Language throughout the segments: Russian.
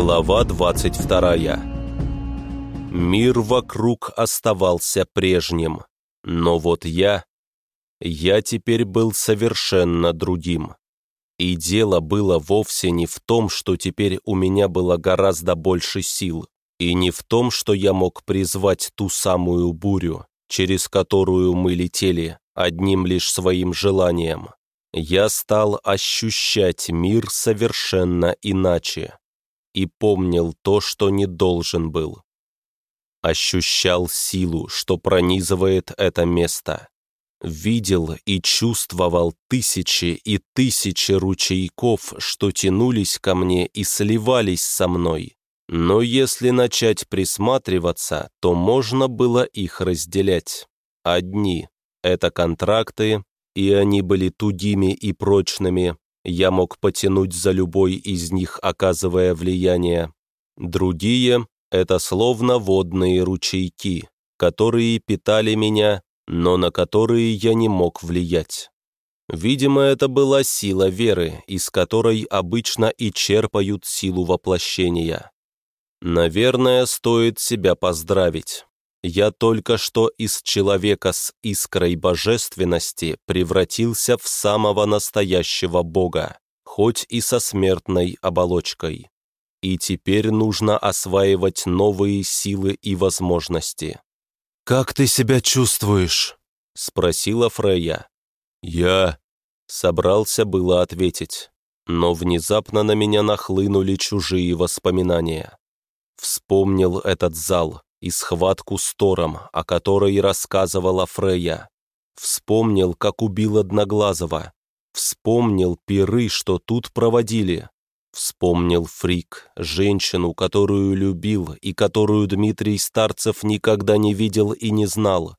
Глава 22 Мир вокруг оставался прежним, но вот я... Я теперь был совершенно другим. И дело было вовсе не в том, что теперь у меня было гораздо больше сил, и не в том, что я мог призвать ту самую бурю, через которую мы летели, одним лишь своим желанием. Я стал ощущать мир совершенно иначе и помнил то, что не должен был. Ощущал силу, что пронизывает это место. Видел и чувствовал тысячи и тысячи ручейков, что тянулись ко мне и сливались со мной. Но если начать присматриваться, то можно было их разделять. Одни — это контракты, и они были тугими и прочными, я мог потянуть за любой из них, оказывая влияние. Другие — это словно водные ручейки, которые питали меня, но на которые я не мог влиять. Видимо, это была сила веры, из которой обычно и черпают силу воплощения. Наверное, стоит себя поздравить. Я только что из человека с искрой божественности превратился в самого настоящего Бога, хоть и со смертной оболочкой. И теперь нужно осваивать новые силы и возможности. «Как ты себя чувствуешь?» — спросила Фрея. «Я...» — собрался было ответить, но внезапно на меня нахлынули чужие воспоминания. Вспомнил этот зал, и схватку с Тором, о которой рассказывала Фрея. Вспомнил, как убил Одноглазого. Вспомнил пиры, что тут проводили. Вспомнил Фрик, женщину, которую любил и которую Дмитрий Старцев никогда не видел и не знал.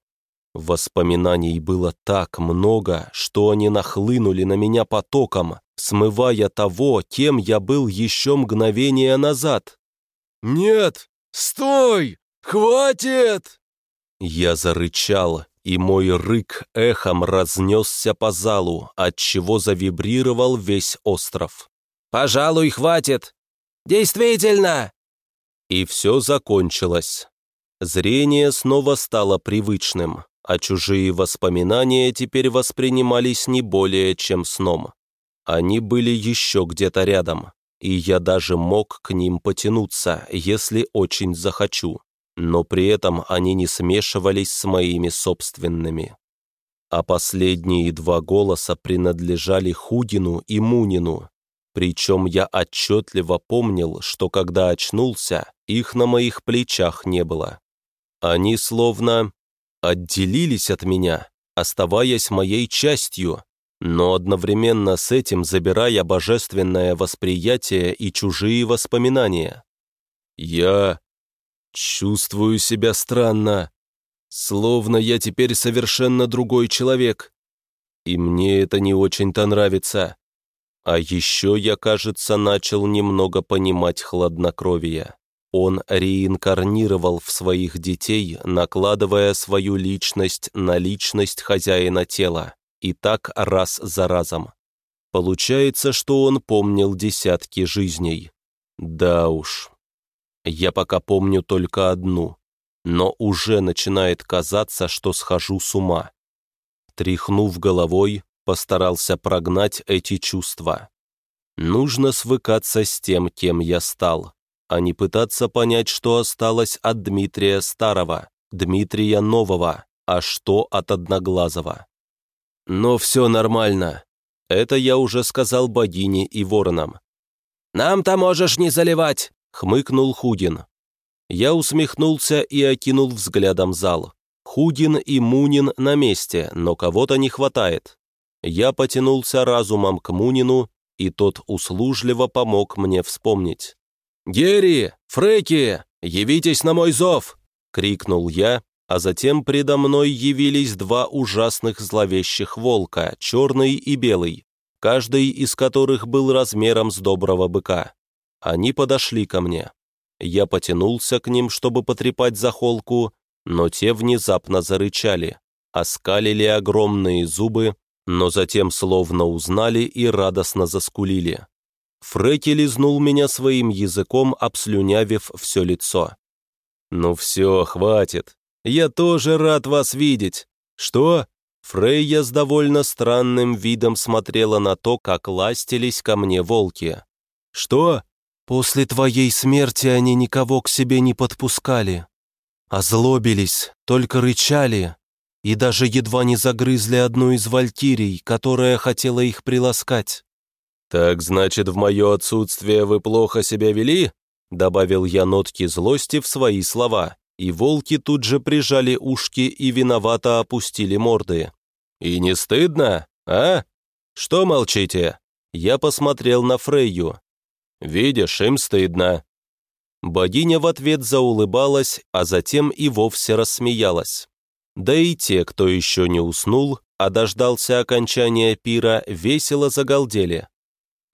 Воспоминаний было так много, что они нахлынули на меня потоком, смывая того, кем я был еще мгновение назад. «Нет! Стой! «Хватит!» Я зарычал, и мой рык эхом разнесся по залу, отчего завибрировал весь остров. «Пожалуй, хватит! Действительно!» И все закончилось. Зрение снова стало привычным, а чужие воспоминания теперь воспринимались не более чем сном. Они были еще где-то рядом, и я даже мог к ним потянуться, если очень захочу но при этом они не смешивались с моими собственными. А последние два голоса принадлежали Худину и Мунину, причем я отчетливо помнил, что когда очнулся, их на моих плечах не было. Они словно отделились от меня, оставаясь моей частью, но одновременно с этим забирая божественное восприятие и чужие воспоминания. Я Чувствую себя странно, словно я теперь совершенно другой человек. И мне это не очень-то нравится. А еще я, кажется, начал немного понимать хладнокровие. Он реинкарнировал в своих детей, накладывая свою личность на личность хозяина тела, и так раз за разом. Получается, что он помнил десятки жизней. Да уж, я пока помню только одну, но уже начинает казаться, что схожу с ума. Тряхнув головой, постарался прогнать эти чувства. Нужно свыкаться с тем, кем я стал, а не пытаться понять, что осталось от Дмитрия Старого, Дмитрия Нового, а что от Одноглазого. Но все нормально. Это я уже сказал богине и воронам. «Нам-то можешь не заливать!» — хмыкнул Худин. Я усмехнулся и окинул взглядом зал. Худин и Мунин на месте, но кого-то не хватает. Я потянулся разумом к Мунину, и тот услужливо помог мне вспомнить. «Герри! Фреки! Явитесь на мой зов!» — крикнул я, а затем предо мной явились два ужасных зловещих волка, черный и белый, каждый из которых был размером с доброго быка. Они подошли ко мне. Я потянулся к ним, чтобы потрепать за холку, но те внезапно зарычали, оскалили огромные зубы, но затем словно узнали и радостно заскулили. Фреки лизнул меня своим языком, обслюнявив все лицо. «Ну все, хватит. Я тоже рад вас видеть. Что?» Фрейя с довольно странным видом смотрела на то, как ластились ко мне волки. «Что?» «После твоей смерти они никого к себе не подпускали. Озлобились, только рычали, и даже едва не загрызли одну из валькирий, которая хотела их приласкать. «Так, значит, в мое отсутствие вы плохо себя вели?» Добавил я нотки злости в свои слова, и волки тут же прижали ушки и виновато опустили морды. «И не стыдно, а? Что молчите?» Я посмотрел на Фрейю. «Видишь, им стыдно». Богиня в ответ заулыбалась, а затем и вовсе рассмеялась. Да и те, кто еще не уснул, а дождался окончания пира, весело загалдели.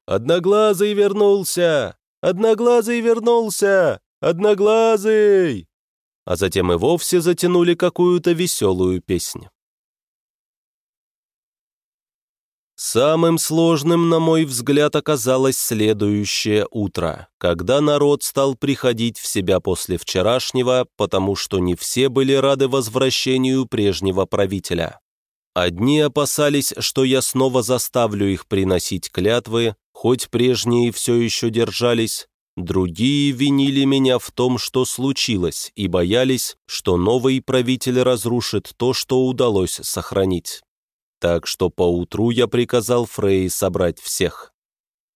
«Одноглазый вернулся! Одноглазый вернулся! Одноглазый!» А затем и вовсе затянули какую-то веселую песню. Самым сложным, на мой взгляд, оказалось следующее утро, когда народ стал приходить в себя после вчерашнего, потому что не все были рады возвращению прежнего правителя. Одни опасались, что я снова заставлю их приносить клятвы, хоть прежние все еще держались, другие винили меня в том, что случилось, и боялись, что новый правитель разрушит то, что удалось сохранить. Так что поутру я приказал Фрей собрать всех.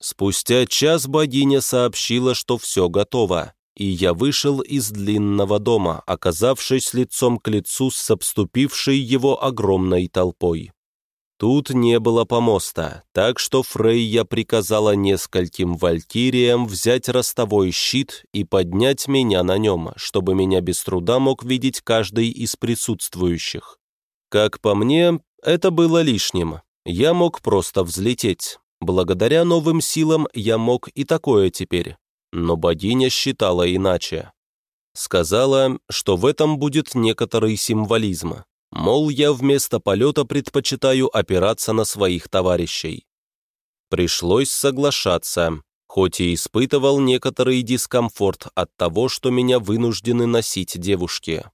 Спустя час богиня сообщила, что все готово, и я вышел из длинного дома, оказавшись лицом к лицу с обступившей его огромной толпой. Тут не было помоста, так что Фрейя приказала нескольким валькириям взять ростовой щит и поднять меня на нем, чтобы меня без труда мог видеть каждый из присутствующих. Как по мне, это было лишним. Я мог просто взлететь. Благодаря новым силам я мог и такое теперь. Но богиня считала иначе. Сказала, что в этом будет некоторый символизм. Мол, я вместо полета предпочитаю опираться на своих товарищей. Пришлось соглашаться, хоть и испытывал некоторый дискомфорт от того, что меня вынуждены носить девушки.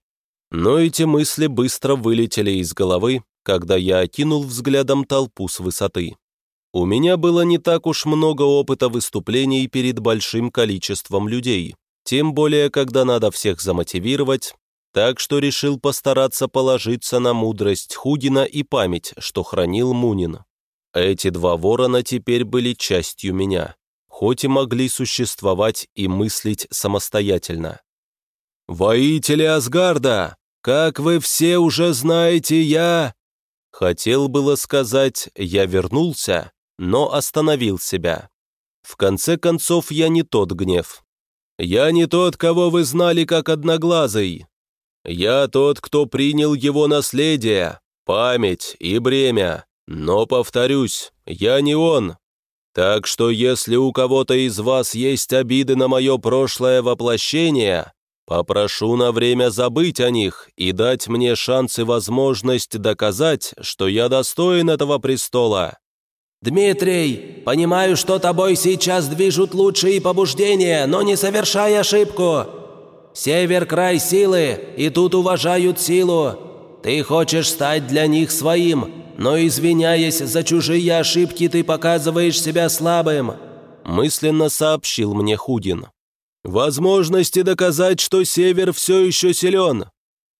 Но эти мысли быстро вылетели из головы, когда я окинул взглядом толпу с высоты. У меня было не так уж много опыта выступлений перед большим количеством людей, тем более, когда надо всех замотивировать, так что решил постараться положиться на мудрость Худина и память, что хранил Мунин. Эти два ворона теперь были частью меня, хоть и могли существовать и мыслить самостоятельно. «Воители Асгарда! Как вы все уже знаете, я...» Хотел было сказать «я вернулся», но остановил себя. В конце концов, я не тот гнев. «Я не тот, кого вы знали как Одноглазый. Я тот, кто принял его наследие, память и бремя. Но, повторюсь, я не он. Так что если у кого-то из вас есть обиды на мое прошлое воплощение, Попрошу на время забыть о них и дать мне шанс и возможность доказать, что я достоин этого престола». «Дмитрий, понимаю, что тобой сейчас движут лучшие побуждения, но не совершай ошибку. Север – край силы, и тут уважают силу. Ты хочешь стать для них своим, но, извиняясь за чужие ошибки, ты показываешь себя слабым», мысленно сообщил мне Худин возможности доказать, что Север все еще силен,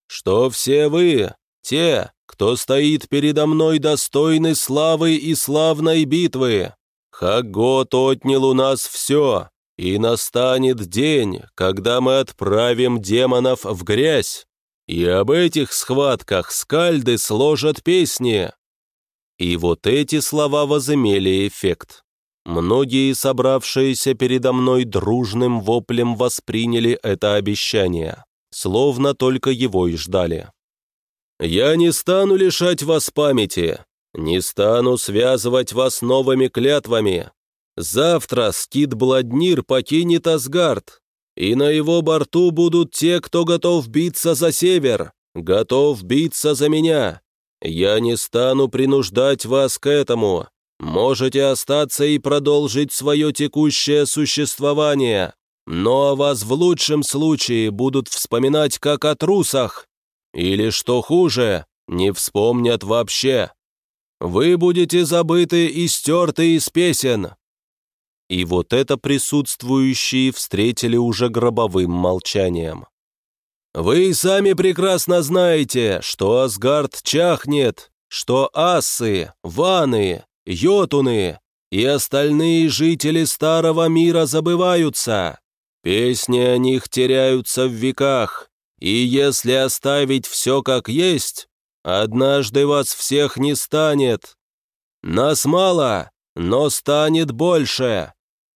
что все вы, те, кто стоит передо мной достойны славы и славной битвы. Хагот отнял у нас все, и настанет день, когда мы отправим демонов в грязь, и об этих схватках скальды сложат песни». И вот эти слова возымели эффект. Многие, собравшиеся передо мной дружным воплем, восприняли это обещание, словно только его и ждали. «Я не стану лишать вас памяти, не стану связывать вас новыми клятвами. Завтра скит Бладнир покинет Асгард, и на его борту будут те, кто готов биться за север, готов биться за меня. Я не стану принуждать вас к этому, Можете остаться и продолжить свое текущее существование, но о вас в лучшем случае будут вспоминать как о трусах. Или, что хуже, не вспомнят вообще. Вы будете забыты и стерты из песен». И вот это присутствующие встретили уже гробовым молчанием. «Вы сами прекрасно знаете, что Асгард чахнет, что ассы, ваны, йотуны и остальные жители Старого Мира забываются. Песни о них теряются в веках, и если оставить все как есть, однажды вас всех не станет. Нас мало, но станет больше.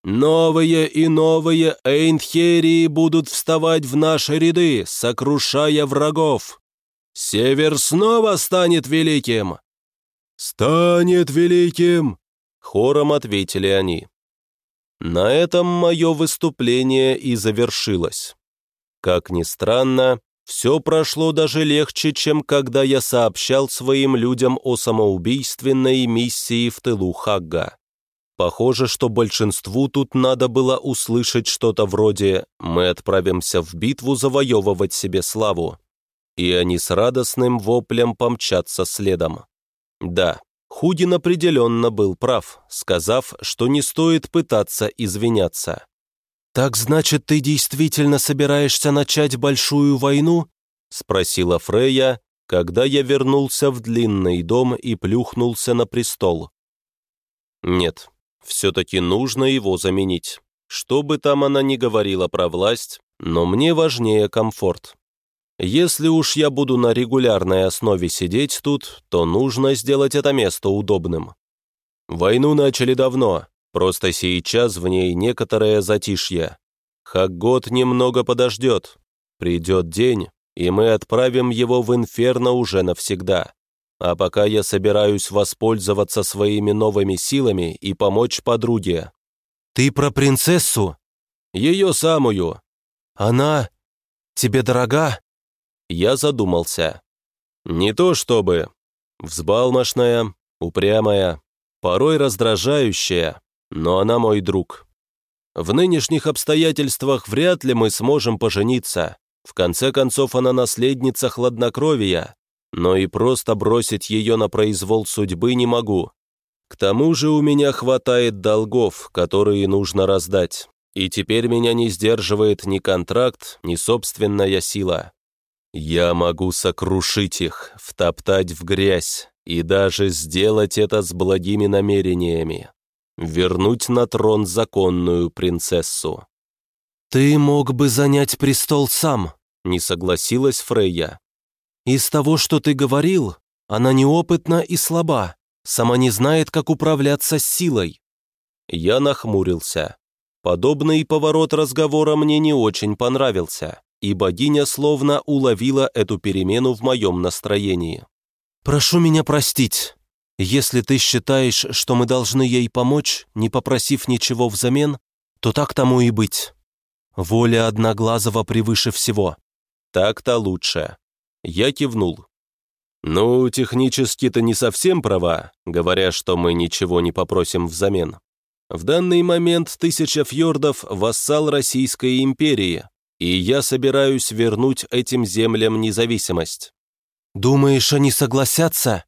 Новые и новые Эйнхерии будут вставать в наши ряды, сокрушая врагов. Север снова станет великим. «Станет великим!» — хором ответили они. На этом мое выступление и завершилось. Как ни странно, все прошло даже легче, чем когда я сообщал своим людям о самоубийственной миссии в тылу Хагга. Похоже, что большинству тут надо было услышать что-то вроде «мы отправимся в битву завоевывать себе славу», и они с радостным воплем помчатся следом. Да, Худин определенно был прав, сказав, что не стоит пытаться извиняться. «Так значит, ты действительно собираешься начать большую войну?» — спросила Фрея, когда я вернулся в длинный дом и плюхнулся на престол. «Нет, все-таки нужно его заменить. Что бы там она ни говорила про власть, но мне важнее комфорт. Если уж я буду на регулярной основе сидеть тут, то нужно сделать это место удобным. Войну начали давно, просто сейчас в ней некоторое затишье. Хаггот немного подождет. Придет день, и мы отправим его в инферно уже навсегда. А пока я собираюсь воспользоваться своими новыми силами и помочь подруге. «Ты про принцессу?» «Ее самую». «Она тебе дорога?» Я задумался. Не то чтобы. Взбалмошная, упрямая, порой раздражающая, но она мой друг. В нынешних обстоятельствах вряд ли мы сможем пожениться. В конце концов, она наследница хладнокровия, но и просто бросить ее на произвол судьбы не могу. К тому же у меня хватает долгов, которые нужно раздать, и теперь меня не сдерживает ни контракт, ни собственная сила. Я могу сокрушить их, втоптать в грязь и даже сделать это с благими намерениями. Вернуть на трон законную принцессу. «Ты мог бы занять престол сам», — не согласилась Фрейя. «Из того, что ты говорил, она неопытна и слаба, сама не знает, как управляться с силой». Я нахмурился. Подобный поворот разговора мне не очень понравился и богиня словно уловила эту перемену в моем настроении. «Прошу меня простить. Если ты считаешь, что мы должны ей помочь, не попросив ничего взамен, то так тому и быть. Воля Одноглазого превыше всего. Так-то лучше». Я кивнул. «Ну, технически ты не совсем права, говоря, что мы ничего не попросим взамен. В данный момент тысяча фьордов – вассал Российской империи, и я собираюсь вернуть этим землям независимость. Думаешь, они согласятся?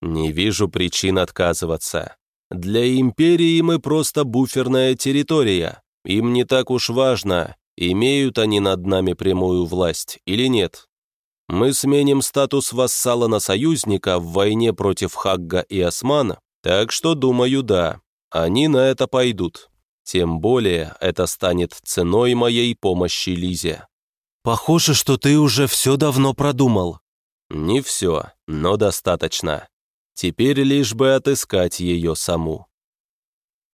Не вижу причин отказываться. Для империи мы просто буферная территория. Им не так уж важно, имеют они над нами прямую власть или нет. Мы сменим статус вассала на союзника в войне против Хагга и Османа, так что, думаю, да, они на это пойдут. Тем более это станет ценой моей помощи Лизе. Похоже, что ты уже все давно продумал. Не все, но достаточно. Теперь лишь бы отыскать ее саму.